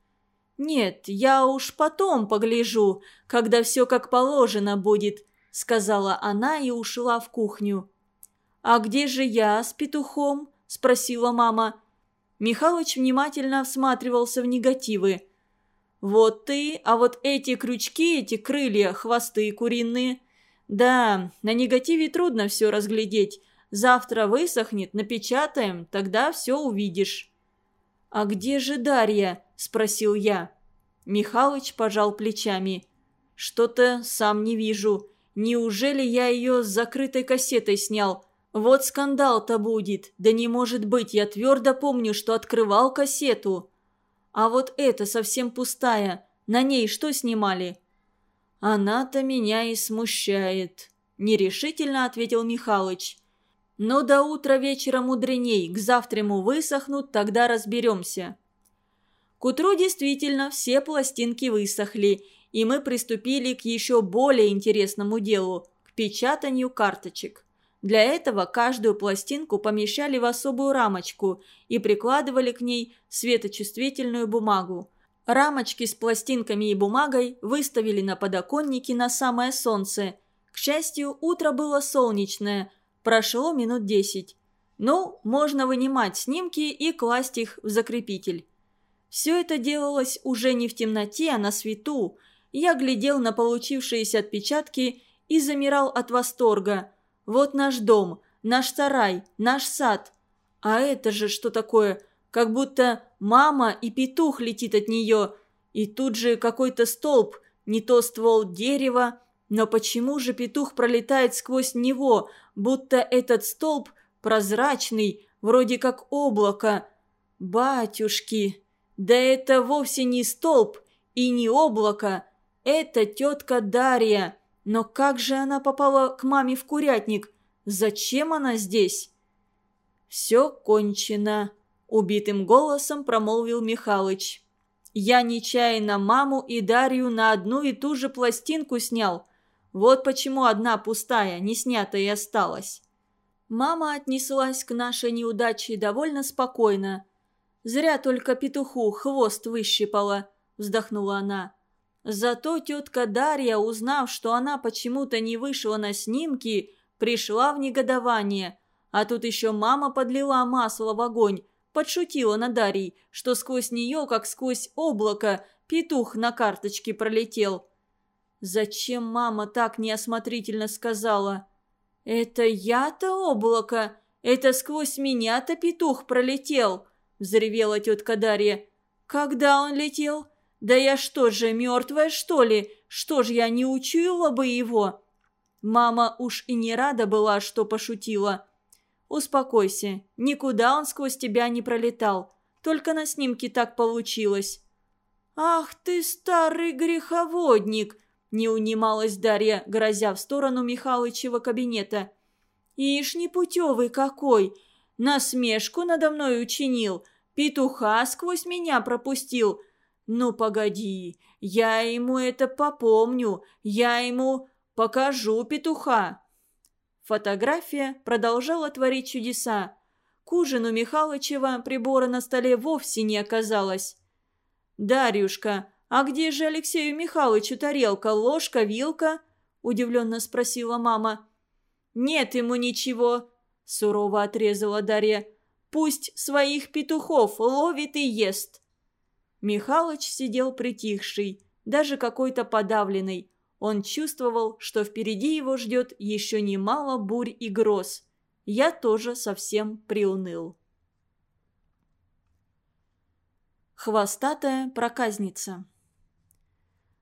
«Нет, я уж потом погляжу, когда все как положено будет», – сказала она и ушла в кухню. «А где же я с петухом?» – спросила мама. Михалыч внимательно всматривался в негативы. «Вот ты, а вот эти крючки, эти крылья, хвосты куриные. Да, на негативе трудно все разглядеть. Завтра высохнет, напечатаем, тогда все увидишь». «А где же Дарья?» – спросил я. Михалыч пожал плечами. «Что-то сам не вижу. Неужели я ее с закрытой кассетой снял? Вот скандал-то будет. Да не может быть, я твердо помню, что открывал кассету». А вот эта совсем пустая. На ней что снимали?» «Она-то меня и смущает», – нерешительно ответил Михалыч. «Но до утра вечера мудреней, к завтраму высохнут, тогда разберемся». К утру действительно все пластинки высохли, и мы приступили к еще более интересному делу – к печатанию карточек. Для этого каждую пластинку помещали в особую рамочку и прикладывали к ней светочувствительную бумагу. Рамочки с пластинками и бумагой выставили на подоконнике на самое солнце. К счастью, утро было солнечное, прошло минут десять. Ну, можно вынимать снимки и класть их в закрепитель. Все это делалось уже не в темноте, а на свету. Я глядел на получившиеся отпечатки и замирал от восторга – вот наш дом, наш сарай, наш сад. А это же что такое? Как будто мама и петух летит от нее. И тут же какой-то столб, не то ствол дерева. Но почему же петух пролетает сквозь него, будто этот столб прозрачный, вроде как облако? Батюшки, да это вовсе не столб и не облако. Это тетка Дарья. Но как же она попала к маме в курятник? Зачем она здесь? «Все кончено», – убитым голосом промолвил Михалыч. «Я нечаянно маму и Дарью на одну и ту же пластинку снял. Вот почему одна пустая, не снятая и осталась». Мама отнеслась к нашей неудаче довольно спокойно. «Зря только петуху хвост выщипала», – вздохнула она. Зато тетка Дарья, узнав, что она почему-то не вышла на снимки, пришла в негодование. А тут еще мама подлила масло в огонь, подшутила на Дарьей, что сквозь нее, как сквозь облако, петух на карточке пролетел. Зачем мама так неосмотрительно сказала? «Это я-то облако? Это сквозь меня-то петух пролетел?» – взревела тетка Дарья. «Когда он летел?» «Да я что же, мертвая, что ли? Что ж, я не учуяла бы его?» Мама уж и не рада была, что пошутила. «Успокойся, никуда он сквозь тебя не пролетал. Только на снимке так получилось». «Ах ты, старый греховодник!» Не унималась Дарья, грозя в сторону Михалычева кабинета. «Ишь, непутевый какой! Насмешку надо мной учинил, петуха сквозь меня пропустил. Ну, погоди, я ему это попомню, я ему покажу петуха». Фотография продолжала творить чудеса. К ужину Михалычева прибора на столе вовсе не оказалось. «Дарюшка, а где же Алексею Михайловичу тарелка, ложка, вилка?» – удивленно спросила мама. «Нет ему ничего», – сурово отрезала Дарья. «Пусть своих петухов ловит и ест». Михалыч сидел притихший, даже какой-то подавленный. Он чувствовал, что впереди его ждет еще немало бурь и гроз. Я тоже совсем приуныл. Хвостатая проказница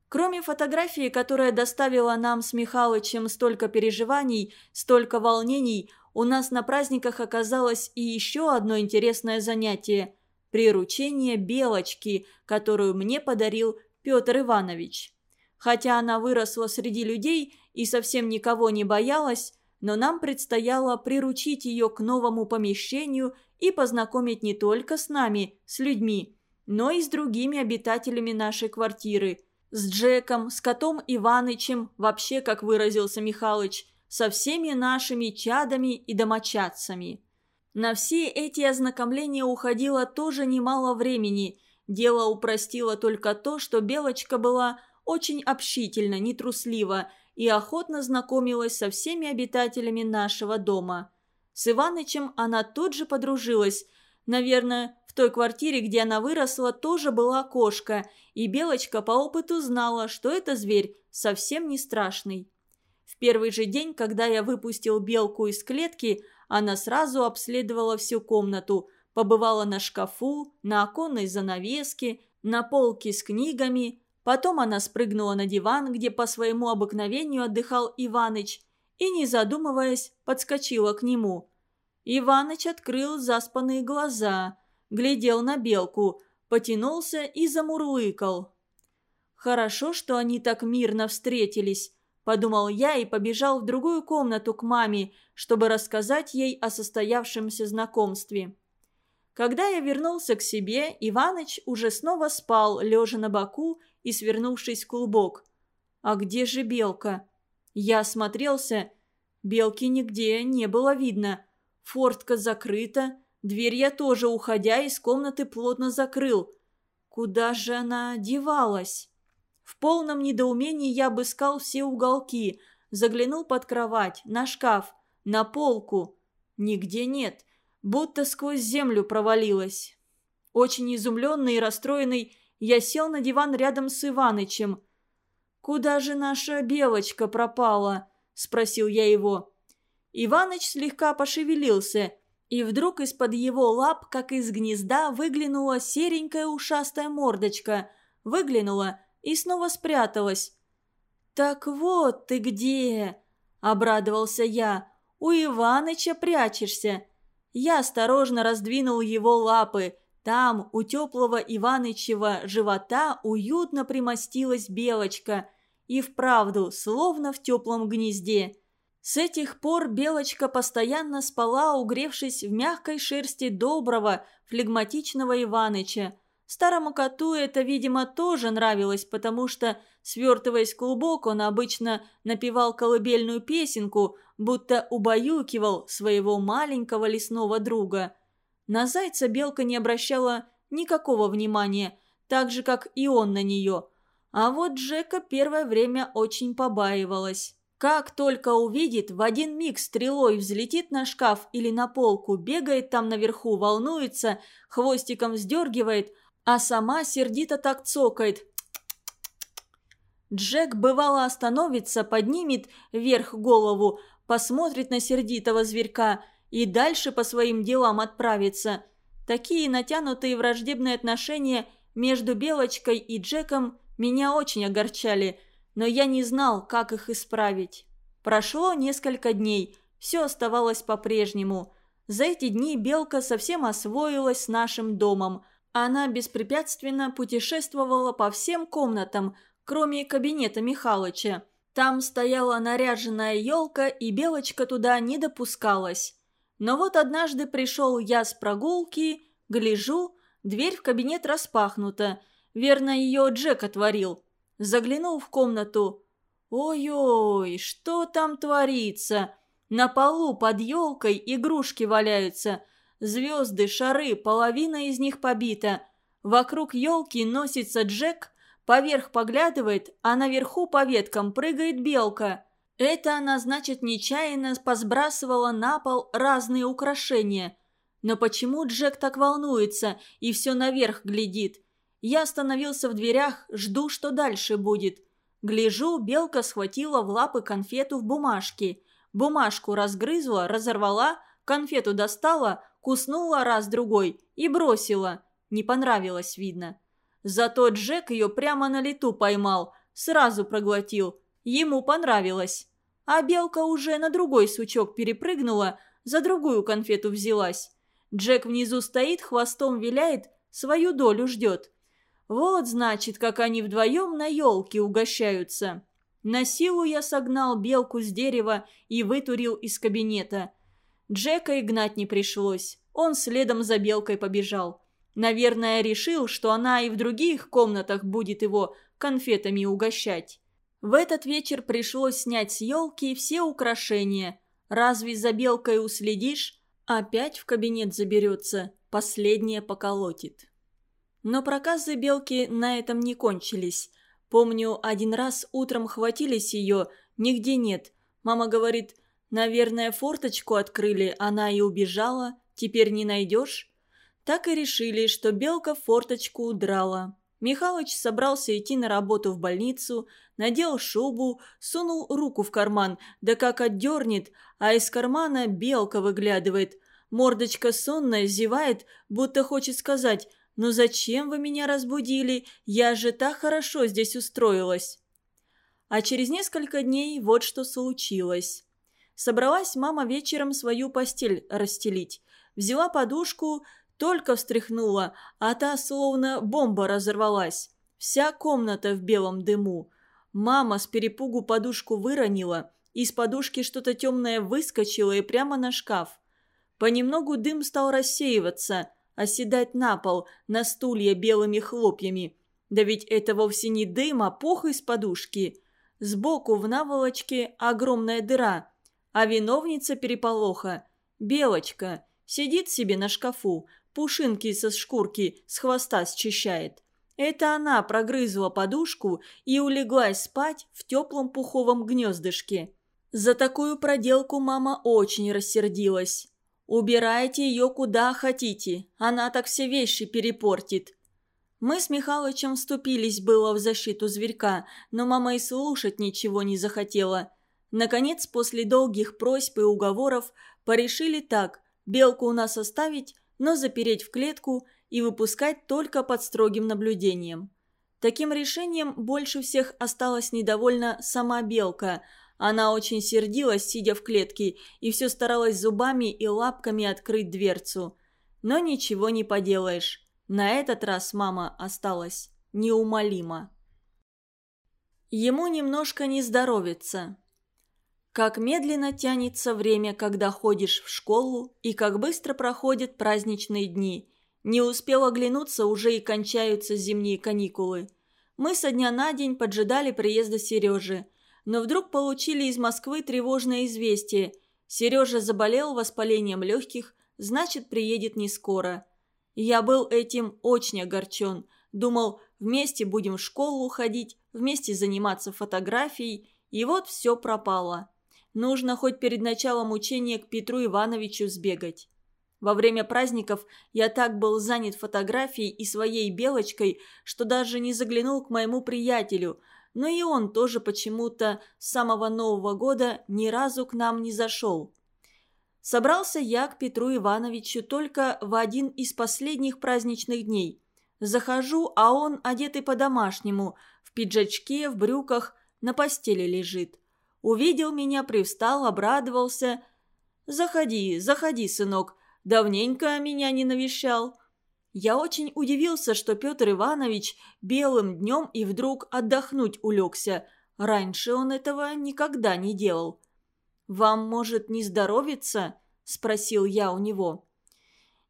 Кроме фотографии, которая доставила нам с Михалычем столько переживаний, столько волнений, у нас на праздниках оказалось и еще одно интересное занятие – приручение белочки, которую мне подарил Петр Иванович. Хотя она выросла среди людей и совсем никого не боялась, но нам предстояло приручить ее к новому помещению и познакомить не только с нами, с людьми, но и с другими обитателями нашей квартиры – с Джеком, с котом Иванычем, вообще, как выразился Михалыч, со всеми нашими чадами и домочадцами. На все эти ознакомления уходило тоже немало времени. Дело упростило только то, что Белочка была очень общительна, нетруслива и охотно знакомилась со всеми обитателями нашего дома. С Иванычем она тут же подружилась. Наверное, той квартире, где она выросла, тоже была кошка, и Белочка по опыту знала, что это зверь совсем не страшный. В первый же день, когда я выпустил Белку из клетки, она сразу обследовала всю комнату, побывала на шкафу, на оконной занавеске, на полке с книгами. Потом она спрыгнула на диван, где по своему обыкновению отдыхал Иваныч, и, не задумываясь, подскочила к нему. Иваныч открыл заспанные глаза – глядел на белку, потянулся и замурлыкал. «Хорошо, что они так мирно встретились», – подумал я и побежал в другую комнату к маме, чтобы рассказать ей о состоявшемся знакомстве. Когда я вернулся к себе, Иваныч уже снова спал, лежа на боку и свернувшись в клубок. «А где же белка?» Я осмотрелся. Белки нигде не было видно. Фортка закрыта, Дверь я тоже, уходя из комнаты, плотно закрыл. Куда же она девалась? В полном недоумении я обыскал все уголки, заглянул под кровать, на шкаф, на полку. Нигде нет, будто сквозь землю провалилась. Очень изумленный и расстроенный, я сел на диван рядом с Иванычем. «Куда же наша белочка пропала?» – спросил я его. Иваныч слегка пошевелился – и вдруг из-под его лап, как из гнезда, выглянула серенькая ушастая мордочка. Выглянула и снова спряталась. «Так вот ты где!» – обрадовался я. «У Иваныча прячешься!» Я осторожно раздвинул его лапы. Там, у теплого Иванычева живота, уютно примостилась белочка. И вправду, словно в теплом гнезде – с этих пор Белочка постоянно спала, угревшись в мягкой шерсти доброго, флегматичного Иваныча. Старому коту это, видимо, тоже нравилось, потому что, свертываясь клубок, он обычно напевал колыбельную песенку, будто убаюкивал своего маленького лесного друга. На зайца Белка не обращала никакого внимания, так же, как и он на нее. А вот Джека первое время очень побаивалась. Как только увидит, в один миг стрелой взлетит на шкаф или на полку, бегает там наверху, волнуется, хвостиком вздергивает, а сама сердито так цокает. Джек бывало остановится, поднимет вверх голову, посмотрит на сердитого зверька и дальше по своим делам отправится. Такие натянутые враждебные отношения между Белочкой и Джеком меня очень огорчали – но я не знал, как их исправить. Прошло несколько дней, все оставалось по-прежнему. За эти дни Белка совсем освоилась с нашим домом. Она беспрепятственно путешествовала по всем комнатам, кроме кабинета Михалыча. Там стояла наряженная елка, и Белочка туда не допускалась. Но вот однажды пришел я с прогулки, гляжу, дверь в кабинет распахнута. Верно, ее Джек отворил. Заглянул в комнату. Ой-ой, что там творится? На полу под елкой игрушки валяются. Звезды, шары, половина из них побита. Вокруг елки носится Джек, поверх поглядывает, а наверху по веткам прыгает белка. Это она, значит, нечаянно посбрасывала на пол разные украшения. Но почему Джек так волнуется и все наверх глядит? Я остановился в дверях, жду, что дальше будет. Гляжу, белка схватила в лапы конфету в бумажке. Бумажку разгрызла, разорвала, конфету достала, куснула раз-другой и бросила. Не понравилось, видно. Зато Джек ее прямо на лету поймал, сразу проглотил. Ему понравилось. А белка уже на другой сучок перепрыгнула, за другую конфету взялась. Джек внизу стоит, хвостом виляет, свою долю ждет. Вот, значит, как они вдвоем на елке угощаются. На силу я согнал белку с дерева и вытурил из кабинета. Джека и гнать не пришлось. Он следом за белкой побежал. Наверное, решил, что она и в других комнатах будет его конфетами угощать. В этот вечер пришлось снять с елки все украшения. Разве за белкой уследишь? Опять в кабинет заберется, последнее поколотит. Но проказы белки на этом не кончились. Помню, один раз утром хватились ее, нигде нет. Мама говорит, наверное, форточку открыли, она и убежала, теперь не найдешь. Так и решили, что белка форточку удрала. Михалыч собрался идти на работу в больницу, надел шубу, сунул руку в карман, да как отдернет, а из кармана белка выглядывает. Мордочка сонная, зевает, будто хочет сказать «Ну зачем вы меня разбудили? Я же так хорошо здесь устроилась». А через несколько дней вот что случилось. Собралась мама вечером свою постель расстелить. Взяла подушку, только встряхнула, а та словно бомба разорвалась. Вся комната в белом дыму. Мама с перепугу подушку выронила, из подушки что-то темное выскочило и прямо на шкаф. Понемногу дым стал рассеиваться, оседать на пол, на стулья белыми хлопьями. Да ведь это вовсе не дым, а пух из подушки. Сбоку в наволочке огромная дыра, а виновница переполоха – белочка – сидит себе на шкафу, пушинки со шкурки с хвоста счищает. Это она прогрызла подушку и улеглась спать в теплом пуховом гнездышке. За такую проделку мама очень рассердилась. «Убирайте ее куда хотите, она так все вещи перепортит». Мы с Михалычем вступились было в защиту зверька, но мама и слушать ничего не захотела. Наконец, после долгих просьб и уговоров, порешили так – белку у нас оставить – но запереть в клетку и выпускать только под строгим наблюдением. Таким решением больше всех осталась недовольна сама белка. Она очень сердилась, сидя в клетке, и все старалась зубами и лапками открыть дверцу. Но ничего не поделаешь. На этот раз мама осталась неумолима. Ему немножко не здоровится. Как медленно тянется время, когда ходишь в школу, и как быстро проходят праздничные дни. Не успел оглянуться, уже и кончаются зимние каникулы. Мы со дня на день поджидали приезда Сережи. Но вдруг получили из Москвы тревожное известие. Сережа заболел воспалением легких, значит, приедет не скоро. Я был этим очень огорчен. Думал, вместе будем в школу ходить, вместе заниматься фотографией, и вот все пропало. Нужно хоть перед началом учения к Петру Ивановичу сбегать. Во время праздников я так был занят фотографией и своей белочкой, что даже не заглянул к моему приятелю, но и он тоже почему-то с самого Нового года ни разу к нам не зашел. Собрался я к Петру Ивановичу только в один из последних праздничных дней. Захожу, а он, одетый по-домашнему, в пиджачке, в брюках, на постели лежит. Увидел меня, привстал, обрадовался. «Заходи, заходи, сынок. Давненько меня не навещал». Я очень удивился, что Петр Иванович белым днем и вдруг отдохнуть улегся. Раньше он этого никогда не делал. «Вам, может, не здоровится?» – спросил я у него.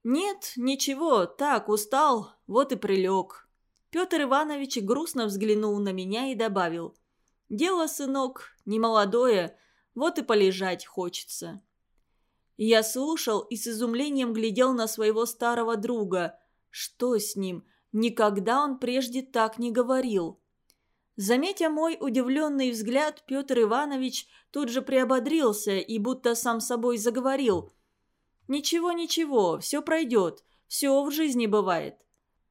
«Нет, ничего, так, устал, вот и прилег». Петр Иванович грустно взглянул на меня и добавил. «Дело, сынок, не молодое, вот и полежать хочется». Я слушал и с изумлением глядел на своего старого друга. Что с ним? Никогда он прежде так не говорил. Заметя мой удивленный взгляд, Петр Иванович тут же приободрился и будто сам собой заговорил. «Ничего, ничего, все пройдет, все в жизни бывает».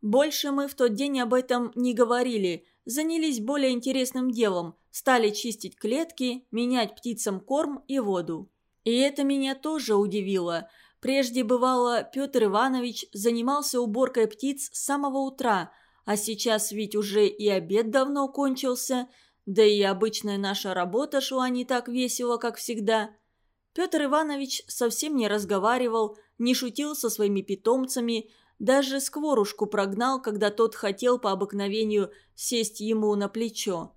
Больше мы в тот день об этом не говорили, занялись более интересным делом, стали чистить клетки, менять птицам корм и воду. И это меня тоже удивило. Прежде, бывало, Петр Иванович занимался уборкой птиц с самого утра – а сейчас ведь уже и обед давно кончился, да и обычная наша работа шла не так весело, как всегда. Петр Иванович совсем не разговаривал, не шутил со своими питомцами, даже скворушку прогнал, когда тот хотел по обыкновению сесть ему на плечо.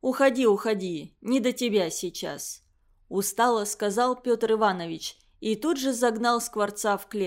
«Уходи, уходи, не до тебя сейчас», – устало сказал Петр Иванович и тут же загнал скворца в клетку.